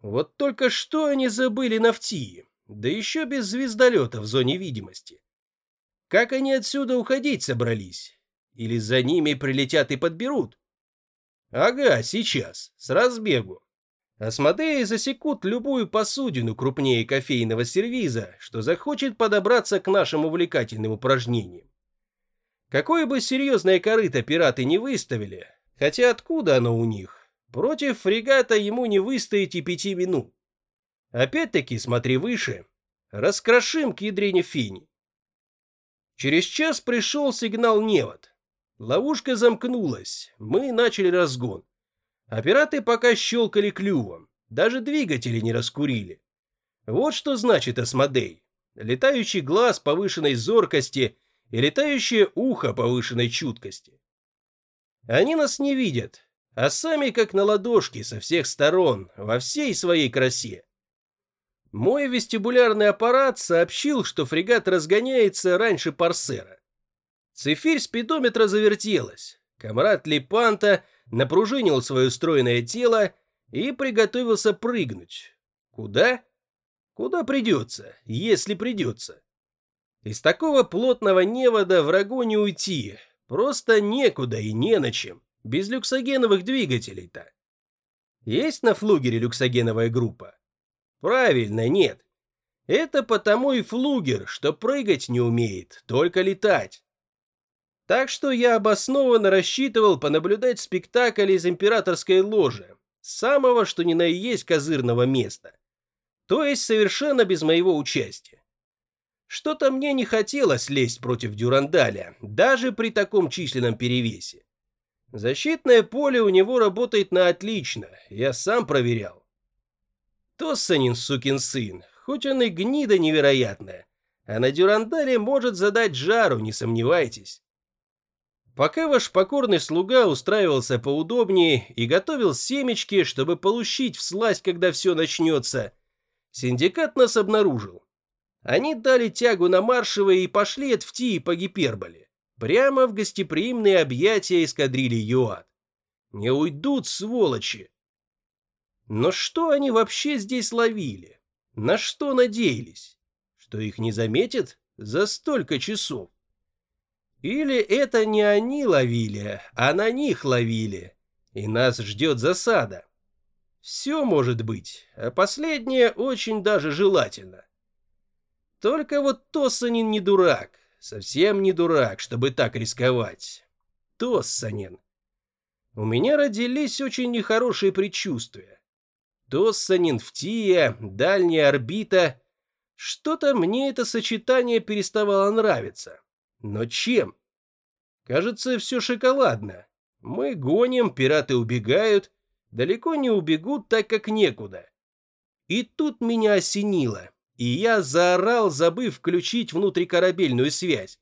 Вот только что они забыли на да еще без звездолета в зоне видимости. Как они отсюда уходить собрались? Или за ними прилетят и подберут? Ага, сейчас, с разбегу. Асмодеи засекут любую посудину крупнее кофейного сервиза, что захочет подобраться к нашим увлекательным упражнениям. Какое бы серьезное корыто пираты не выставили, хотя откуда оно у них, против фрегата ему не выстоять и пяти минут. Опять-таки, смотри выше, раскрошим к фини. Через час пришел сигнал невод. Ловушка замкнулась, мы начали разгон. А пока щелкали клювом, даже двигатели не раскурили. Вот что значит осмодей. Летающий глаз повышенной зоркости и летающее ухо повышенной чуткости. Они нас не видят, а сами как на ладошке со всех сторон, во всей своей красе. Мой вестибулярный аппарат сообщил, что фрегат разгоняется раньше парсера. Цифирь спидометра завертелась. Камрад Лепанта напружинил свое стройное тело и приготовился прыгнуть. Куда? Куда придется, если придется. Из такого плотного невода врагу не уйти, просто некуда и не на чем, без люксогеновых двигателей-то. Есть на флугере люксогеновая группа? Правильно, нет. Это потому и флугер, что прыгать не умеет, только летать. Так что я обоснованно рассчитывал понаблюдать спектакль из императорской ложи, самого что ни на есть козырного места. То есть совершенно без моего участия. Что-то мне не хотелось лезть против Дюрандаля, даже при таком численном перевесе. Защитное поле у него работает на отлично, я сам проверял. Тоссанин, сукин сын, хоть он и гнида невероятная, а на Дюрандале может задать жару, не сомневайтесь. Пока ваш покорный слуга устраивался поудобнее и готовил семечки, чтобы получить всласть, когда все начнется, синдикат нас обнаружил. Они дали тягу на маршевые и пошли от Втии по гиперболе, прямо в гостеприимные объятия эскадрильи Юат. Не уйдут, сволочи! Но что они вообще здесь ловили? На что надеялись? Что их не заметят за столько часов? Или это не они ловили, а на них ловили, и нас ждет засада. Все может быть, а последнее очень даже желательно. Только вот Тоссанин не дурак, совсем не дурак, чтобы так рисковать. Тоссанин. У меня родились очень нехорошие предчувствия. Тоссанин, Втия, дальняя орбита. Что-то мне это сочетание переставало нравиться. Но чем? Кажется, все шоколадно. Мы гоним, пираты убегают. Далеко не убегут, так как некуда. И тут меня осенило, и я заорал, забыв включить внутрикорабельную связь.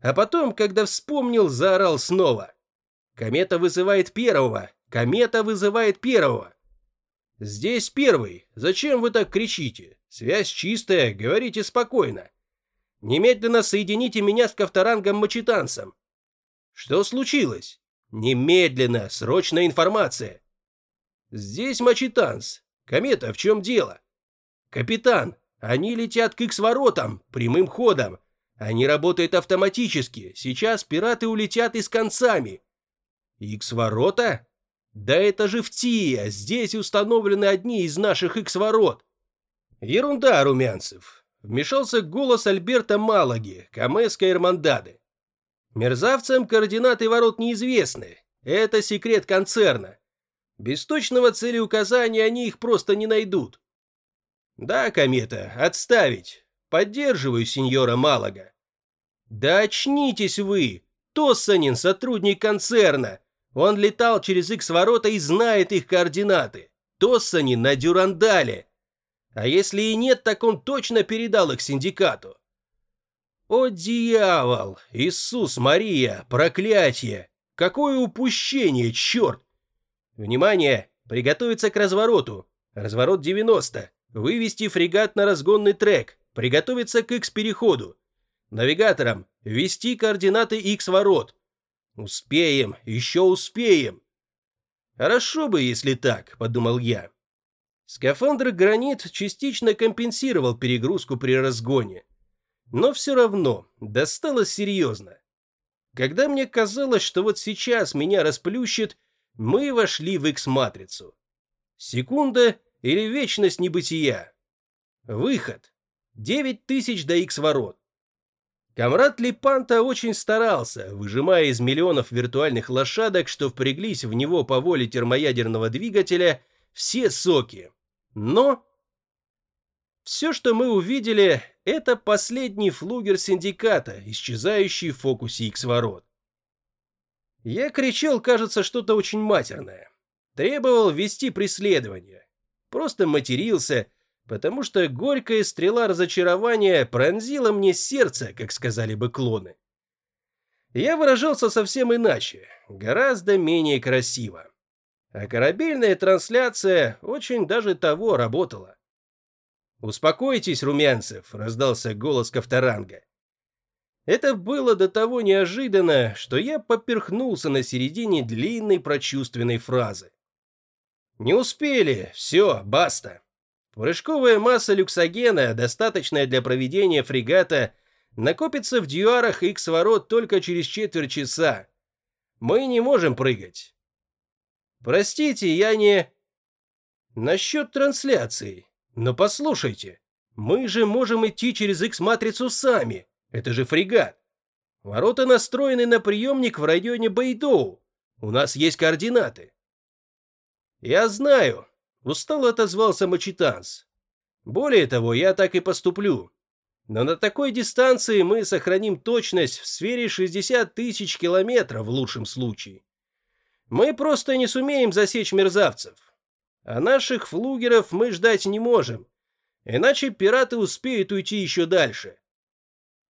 А потом, когда вспомнил, заорал снова. Комета вызывает первого. Комета вызывает первого. Здесь первый. Зачем вы так кричите? Связь чистая, говорите спокойно. Немедленно соедините меня с ковторангом Мачитанцем. Что случилось? Немедленно, срочная информация. Здесь Мачитанс. Комета, в чем дело? Капитан, они летят к Икс-воротам, прямым ходом. Они работают автоматически. Сейчас пираты улетят и с концами. Икс-ворота? Да это же в Тия. Здесь установлены одни из наших Икс-ворот. Ерунда, Румянцев. Вмешался голос Альберта Малаги, Камеска Эрмандады. Мерзавцам координаты ворот неизвестны. Это секрет концерна. Без точного целеуказания они их просто не найдут. Да, комета, отставить. Поддерживаю сеньора Малага. Да очнитесь вы. Тоссанин, сотрудник концерна. Он летал через X-ворота и знает их координаты. Тоссанин на Дюрандале. А если и нет, так он точно передал их синдикату. О, дьявол! Иисус Мария! Проклятие! Какое упущение, черт! Внимание! Приготовиться к развороту. Разворот 90. Вывести фрегат на разгонный трек. Приготовиться к X-переходу. Навигаторам ввести координаты X-ворот. Успеем, еще успеем. Хорошо бы, если так, подумал я. Скафандр «Гранит» частично компенсировал перегрузку при разгоне. Но все равно досталось серьезно. Когда мне казалось, что вот сейчас меня расплющит, мы вошли в X-матрицу. Секунда или вечность небытия. Выход. 9000 до X-ворот. Камрад Липанта очень старался, выжимая из миллионов виртуальных лошадок, что впряглись в него по воле термоядерного двигателя, все соки. Но все, что мы увидели, это последний флугер синдиката, исчезающий в фокусе X-ворот. Я кричал, кажется, что-то очень матерное. Требовал вести преследование. Просто матерился, потому что горькая стрела разочарования пронзила мне сердце, как сказали бы клоны. Я выражался совсем иначе, гораздо менее красиво. А корабельная трансляция очень даже того работала. «Успокойтесь, Румянцев», — раздался голос Ковторанга. Это было до того неожиданно, что я поперхнулся на середине длинной прочувственной фразы. «Не успели, все, баста. Прыжковая масса люксогена, достаточная для проведения фрегата, накопится в дюарах X-ворот только через четверть часа. Мы не можем прыгать». «Простите, я не...» «Насчет трансляции», но послушайте, мы же можем идти через X-матрицу сами. Это же фрегат. Ворота настроены на приемник в районе Бейдоу. У нас есть координаты. Я знаю, устало отозвался Мачитанс. Более того, я так и поступлю. Но на такой дистанции мы сохраним точность в сфере 60 тысяч километров в лучшем случае. Мы просто не сумеем засечь мерзавцев. А наших флугеров мы ждать не можем, иначе пираты успеют уйти еще дальше.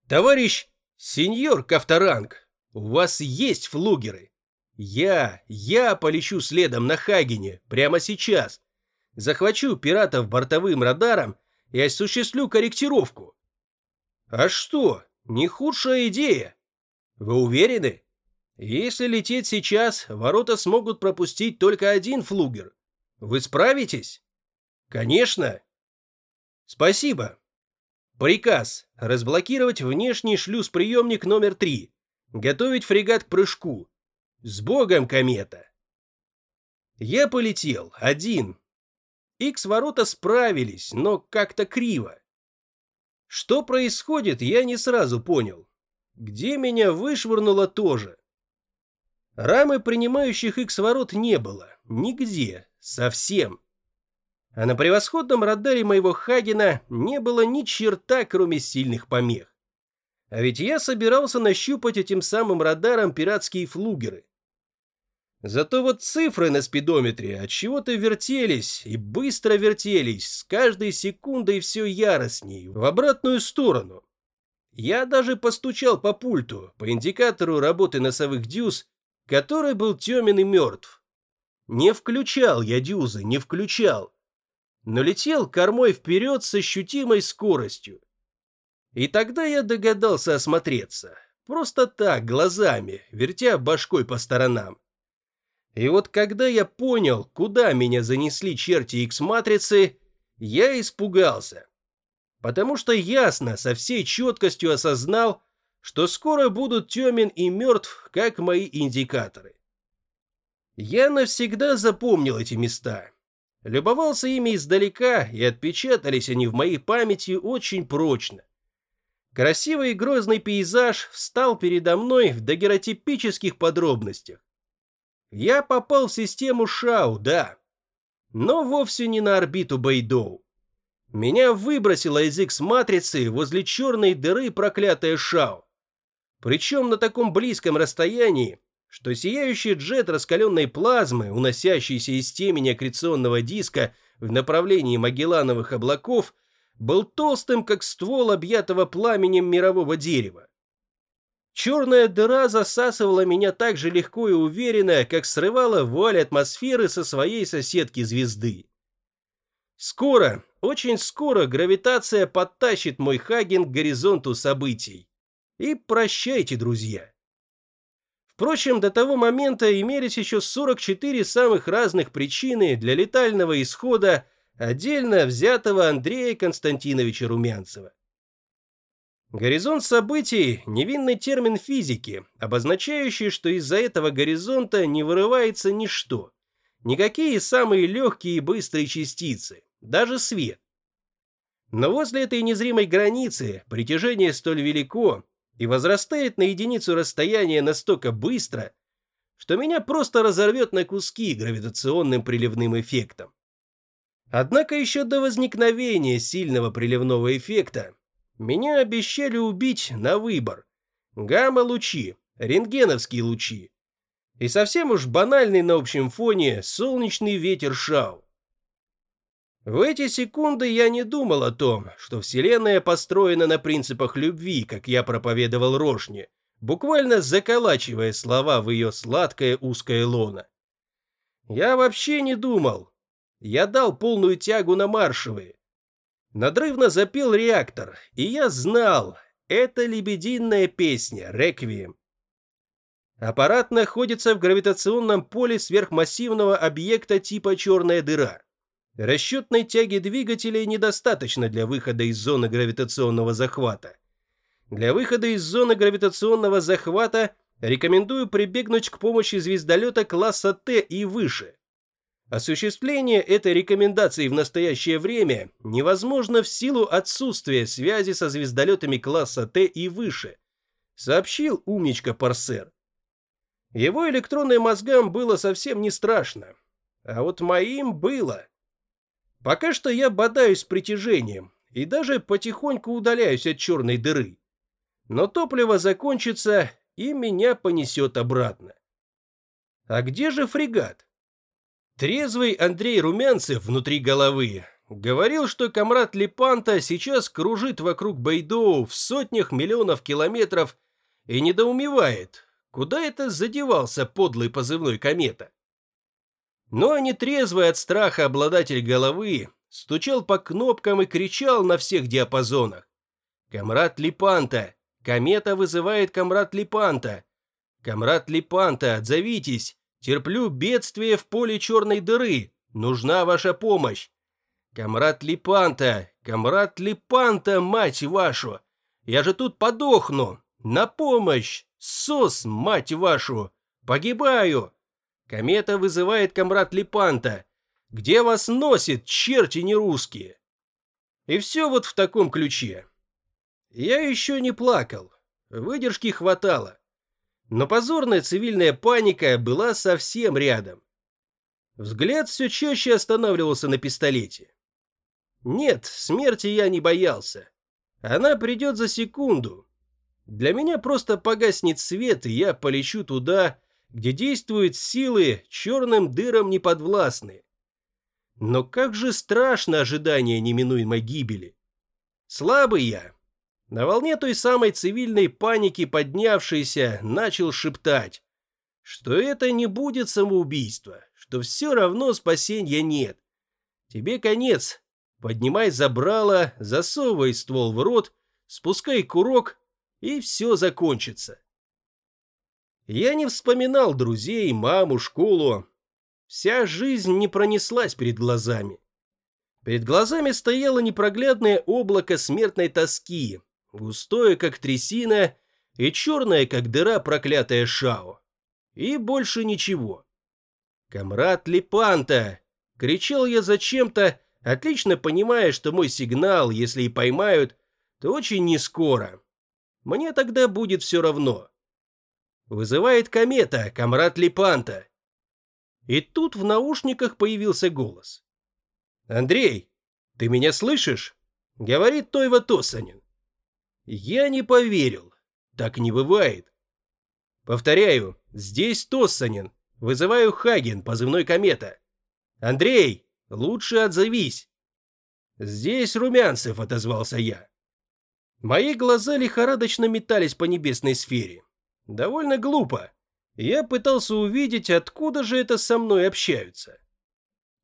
Товарищ сеньор Кавторанг, у вас есть флугеры. Я, я полечу следом на Хагене прямо сейчас. Захвачу пиратов бортовым радаром и осуществлю корректировку. А что, не худшая идея? Вы уверены? Если лететь сейчас, ворота смогут пропустить только один флугер. Вы справитесь? Конечно. Спасибо. Приказ разблокировать внешний шлюз-приемник номер 3. Готовить фрегат к прыжку. С богом, комета. Я полетел один. Икс-ворота справились, но как-то криво. Что происходит, я не сразу понял. Где меня вышвырнуло тоже. Рамы принимающих X-ворот не было. Нигде. Совсем. А на превосходном радаре моего Хагена не было ни черта, кроме сильных помех. А ведь я собирался нащупать этим самым радаром пиратские флугеры. Зато вот цифры на спидометре от чего-то вертелись и быстро вертелись, с каждой секундой все яростней, в обратную сторону. Я даже постучал по пульту, по индикатору работы носовых дюз, который был темен и мертв. Не включал я дюзы, не включал. Но летел кормой вперед с ощутимой скоростью. И тогда я догадался осмотреться. Просто так, глазами, вертя башкой по сторонам. И вот когда я понял, куда меня занесли черти X-матрицы, я испугался. Потому что ясно, со всей четкостью осознал, что скоро будут темен и мертв, как мои индикаторы. Я навсегда запомнил эти места. Любовался ими издалека, и отпечатались они в моей памяти очень прочно. Красивый и грозный пейзаж встал передо мной в дагеротипических подробностях. Я попал в систему Шау, да, но вовсе не на орбиту Бэйдоу. Меня выбросило из X-матрицы возле черной дыры проклятая Шау. Причем на таком близком расстоянии, что сияющий джет раскаленной плазмы, уносящийся из темени аккреционного диска в направлении Магеллановых облаков, был толстым, как ствол объятого пламенем мирового дерева. Черная дыра засасывала меня так же легко и уверенно, как срывала вуаль атмосферы со своей соседки звезды. Скоро, очень скоро гравитация подтащит мой Хаген к горизонту событий. И прощайте, друзья. Впрочем, до того момента имелись еще 44 самых разных причины для летального исхода отдельно взятого Андрея Константиновича Румянцева. Горизонт событий – невинный термин физики, обозначающий, что из-за этого горизонта не вырывается ничто. Никакие самые легкие и быстрые частицы, даже свет. Но возле этой незримой границы притяжение столь велико и возрастает на единицу расстояния настолько быстро, что меня просто разорвет на куски гравитационным приливным эффектом. Однако еще до возникновения сильного приливного эффекта меня обещали убить на выбор. Гамма-лучи, рентгеновские лучи. И совсем уж банальный на общем фоне солнечный ветер Шау. В эти секунды я не думал о том, что Вселенная построена на принципах любви, как я проповедовал Рошне, буквально заколачивая слова в ее сладкое узкое лоно. Я вообще не думал. Я дал полную тягу на маршевые, Надрывно запел реактор, и я знал, это лебединая песня, реквием. Аппарат находится в гравитационном поле сверхмассивного объекта типа черная дыра. Расчетной тяги двигателей недостаточно для выхода из зоны гравитационного захвата. Для выхода из зоны гравитационного захвата рекомендую прибегнуть к помощи звездолета класса Т и выше. Осуществление этой рекомендации в настоящее время невозможно в силу отсутствия связи со звездолетами класса Т и выше, сообщил умничка Парсер. Его электронным мозгам было совсем не страшно, а вот моим было. Пока что я бодаюсь с притяжением и даже потихоньку удаляюсь от черной дыры. Но топливо закончится, и меня понесет обратно. А где же фрегат? Трезвый Андрей Румянцев внутри головы говорил, что комрад Лепанта сейчас кружит вокруг Байдоу в сотнях миллионов километров и недоумевает, куда это задевался подлый позывной комета. Но нетрезвый от страха обладатель головы стучал по кнопкам и кричал на всех диапазонах. «Комрад Липанта! Комета вызывает комрад Липанта! Комрад Липанта, отзовитесь! Терплю бедствие в поле черной дыры. Нужна ваша помощь. Камрад Липанта, камрад Липанта, мать вашу. Я же тут подохну. На помощь. Сос, мать вашу. Погибаю. Комета вызывает камрад Липанта. Где вас носит, черти не русские? И все вот в таком ключе. Я еще не плакал. Выдержки хватало. Но позорная цивильная паника была совсем рядом. Взгляд все чаще останавливался на пистолете. Нет, смерти я не боялся. Она придет за секунду. Для меня просто погаснет свет, и я полечу туда, где действуют силы, черным дырам не подвластны. Но как же страшно ожидание неминуемой гибели. Слабый я, на волне той самой цивильной паники поднявшийся начал шептать, что это не будет самоубийство, что все равно спасения нет. Тебе конец. Поднимай забрало, засовывай ствол в рот, спускай курок, и все закончится. Я не вспоминал друзей, маму, школу. Вся жизнь не пронеслась перед глазами. Перед глазами стояло непроглядное облако смертной тоски, густое, как трясина, и черное, как дыра проклятая Шао. И больше ничего. «Камрад Лепанта!» — кричал я зачем-то, отлично понимая, что мой сигнал, если и поймают, то очень не скоро. Мне тогда будет все равно. Вызывает комета, камрад Лепанта. И тут в наушниках появился голос. «Андрей, ты меня слышишь?» — говорит Тойва Тосанин. Я не поверил. Так не бывает. Повторяю, здесь Тоссанин. Вызываю Хаген, позывной комета. Андрей, лучше отзовись. Здесь Румянцев, отозвался я. Мои глаза лихорадочно метались по небесной сфере. Довольно глупо. Я пытался увидеть, откуда же это со мной общаются.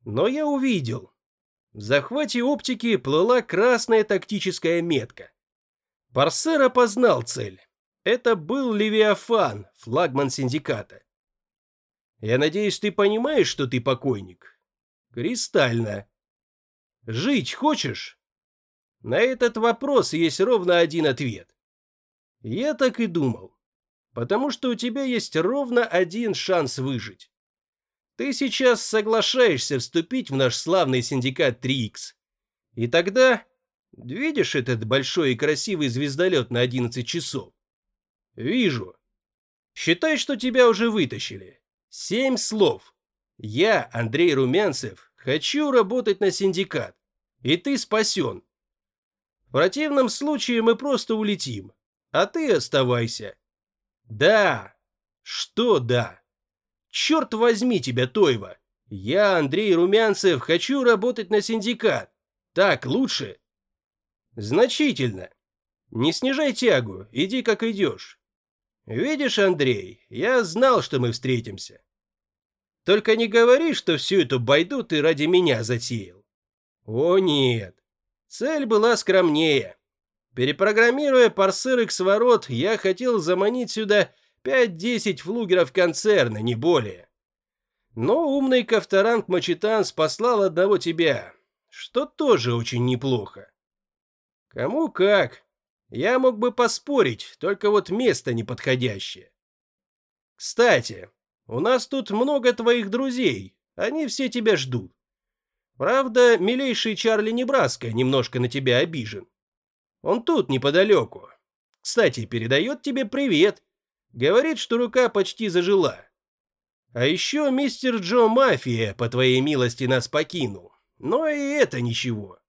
Но я увидел. В захвате оптики плыла красная тактическая метка. Парсер опознал цель. Это был Левиафан, флагман синдиката. Я надеюсь, ты понимаешь, что ты покойник? Кристально. Жить хочешь? На этот вопрос есть ровно один ответ. Я так и думал. Потому что у тебя есть ровно один шанс выжить. Ты сейчас соглашаешься вступить в наш славный синдикат 3Х. И тогда... Видишь этот большой и красивый звездолет на 11 часов? Вижу. Считай, что тебя уже вытащили. Семь слов. Я, Андрей Румянцев, хочу работать на синдикат. И ты спасен. В противном случае мы просто улетим. А ты оставайся. Да. Что да? Черт возьми тебя, Тойва. Я, Андрей Румянцев, хочу работать на синдикат. Так лучше? Значительно. Не снижай тягу, иди как идешь. Видишь, Андрей, я знал, что мы встретимся. Только не говори, что всю эту байду ты ради меня затеял. О нет, цель была скромнее. Перепрограммируя парсер X-ворот, я хотел заманить сюда 5-10 флугеров концерна, не более. Но умный Ковторанг Мачитанс послал одного тебя, что тоже очень неплохо. Кому как. Я мог бы поспорить, только вот место неподходящее. Кстати, у нас тут много твоих друзей, они все тебя ждут. Правда, милейший Чарли Небраска немножко на тебя обижен. Он тут, неподалеку. Кстати, передает тебе привет. Говорит, что рука почти зажила. А еще мистер Джо Мафия, по твоей милости, нас покинул. Но и это ничего.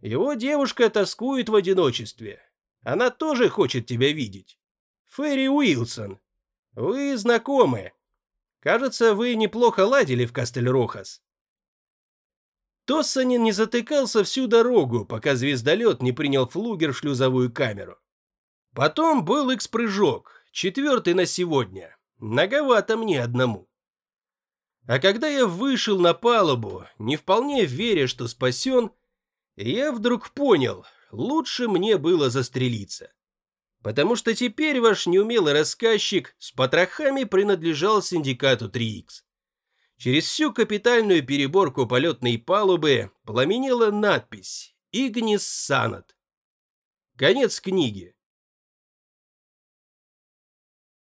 Его девушка тоскует в одиночестве. Она тоже хочет тебя видеть. Ферри Уилсон. Вы знакомы. Кажется, вы неплохо ладили в Кастель-Рохас. Тоссанин не затыкался всю дорогу, пока звездолет не принял флугер в шлюзовую камеру. Потом был экспрыжок, четвертый на сегодня. Многовато мне одному. А когда я вышел на палубу, не вполне веря, что спасен, я вдруг понял, лучше мне было застрелиться. Потому что теперь ваш неумелый рассказчик с потрохами принадлежал синдикату 3Х. Через всю капитальную переборку полетной палубы пламенела надпись «Игнис Санат». Конец книги.